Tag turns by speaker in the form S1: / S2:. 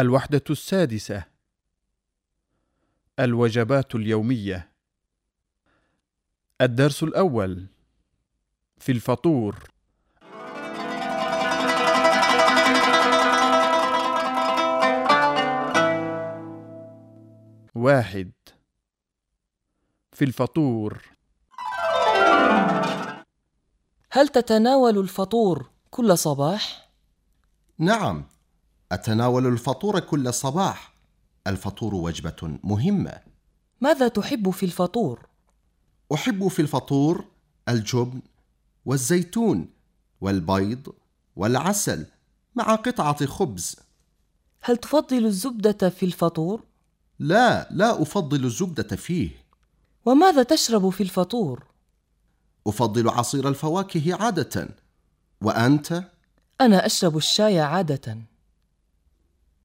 S1: الوحدة السادسة. الوجبات اليومية. الدرس الأول. في الفطور. واحد. في الفطور.
S2: هل تتناول الفطور كل صباح؟
S3: نعم. أتناول الفطور كل صباح. الفطور وجبة مهمة.
S2: ماذا تحب في الفطور؟
S3: أحب في الفطور الجبن والزيتون والبيض والعسل مع قطعة خبز.
S2: هل تفضل الزبدة في الفطور؟
S3: لا لا أفضل الزبدة فيه.
S2: وماذا تشرب في الفطور؟
S3: أفضل عصير الفواكه عادة. وأنت؟
S2: أنا أشرب الشاي عادة.